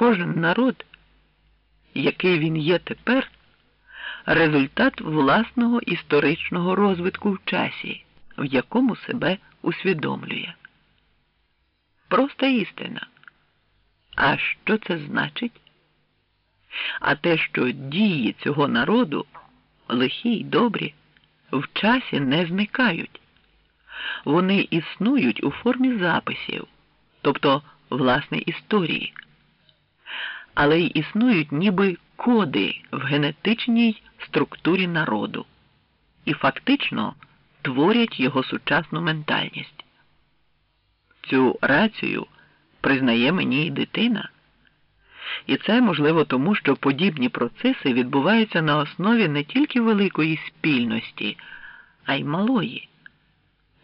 кожен народ, який він є тепер, результат власного історичного розвитку в часі, в якому себе усвідомлює. Проста істина. А що це значить? А те, що дії цього народу, лихі й добрі, в часі не зникають. Вони існують у формі записів, тобто власне історії, але й існують ніби коди в генетичній структурі народу і фактично творять його сучасну ментальність. Цю рацію признає мені і дитина. І це можливо тому, що подібні процеси відбуваються на основі не тільки великої спільності, а й малої.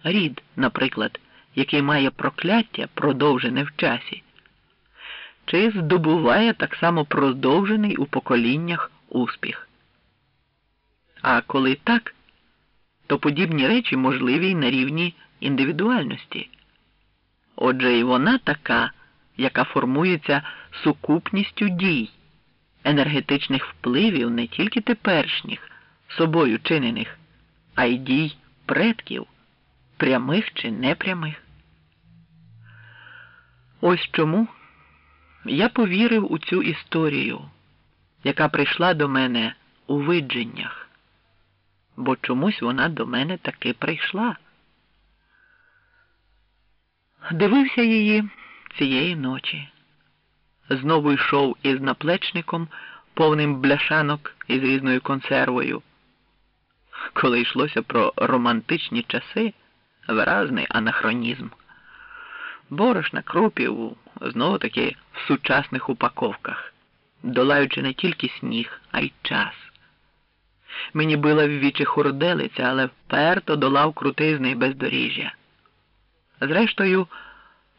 Рід, наприклад, який має прокляття, продовжене в часі, чи здобуває так само продовжений у поколіннях успіх. А коли так, то подібні речі можливі й на рівні індивідуальності. Отже, і вона така, яка формується сукупністю дій, енергетичних впливів не тільки теперішніх, собою чинених, а й дій предків, прямих чи непрямих. Ось чому я повірив у цю історію, яка прийшла до мене у видженнях, бо чомусь вона до мене таки прийшла. Дивився її цієї ночі. Знову йшов із наплечником, повним бляшанок із різною консервою. Коли йшлося про романтичні часи, виразний анахронізм. Борошна крупів знову таки в сучасних упаковках, долаючи не тільки сніг, а й час. Мені била в вічі хурделиця, але вперто долав крутизний бездоріжжя. Зрештою,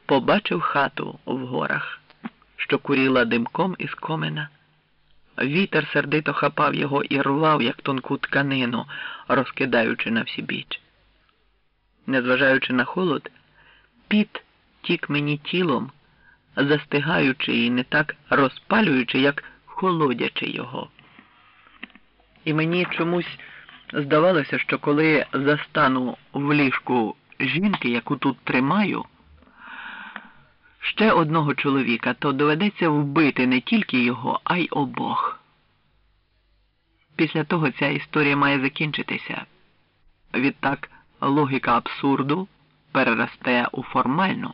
побачив хату в горах, що куріла димком із комина. Вітер сердито хапав його і рвав, як тонку тканину, розкидаючи на всі біч. Незважаючи на холод, піт тік мені тілом, застигаючи і не так розпалюючи, як холодячи його. І мені чомусь здавалося, що коли застану в ліжку жінки, яку тут тримаю, ще одного чоловіка, то доведеться вбити не тільки його, а й обох. Після того ця історія має закінчитися. Відтак логіка абсурду переросте у формальну.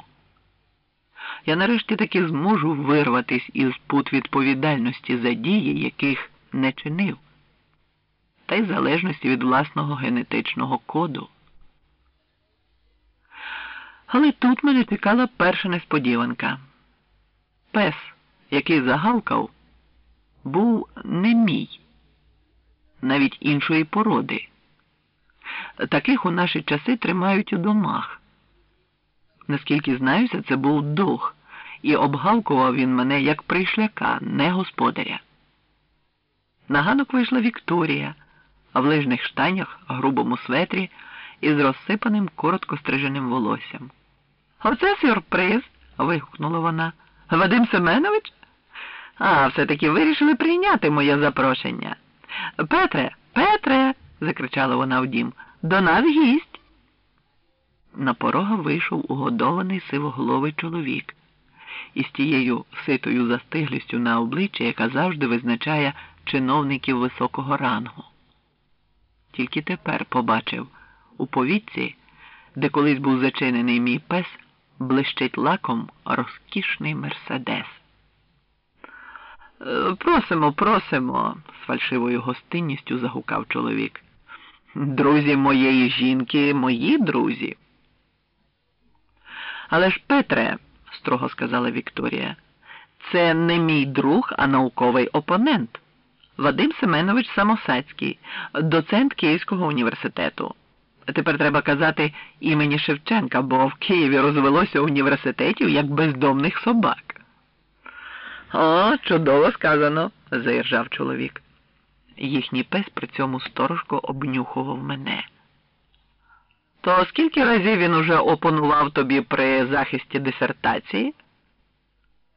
Я нарешті таки зможу вирватись із пут відповідальності за дії, яких не чинив, та й залежності від власного генетичного коду. Але тут мене чекала перша несподіванка. Пес, який загалкав, був не мій, навіть іншої породи. Таких у наші часи тримають у домах. Наскільки знаюся, це був дух, і обгавкував він мене як прийшляка, не господаря. На ганок вийшла Вікторія, а в лижних штанях, грубому светрі із розсипаним коротко стриженим волоссям. Оце сюрприз. вигукнула вона. Вадим Семенович? А, все-таки вирішили прийняти моє запрошення. Петре, Петре, закричала вона в дім, до нас гість. На порога вийшов угодований сивоголовий чоловік із тією ситою застиглістю на обличчі, яка завжди визначає чиновників високого рангу. Тільки тепер побачив у повітці, де колись був зачинений мій пес блищить лаком розкішний мерседес. «Е, просимо, просимо, з фальшивою гостинністю загукав чоловік. Друзі моєї жінки, мої друзі. Але ж, Петре, строго сказала Вікторія, це не мій друг, а науковий опонент. Вадим Семенович Самосацький, доцент Київського університету. Тепер треба казати імені Шевченка, бо в Києві розвелося університетів як бездомних собак. О, чудово сказано, заіржав чоловік. Їхній пес при цьому сторожко обнюхував мене. То скільки разів він уже опонував тобі при захисті дисертації?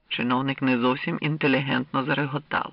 Чиновник не зовсім інтелігентно зареготав.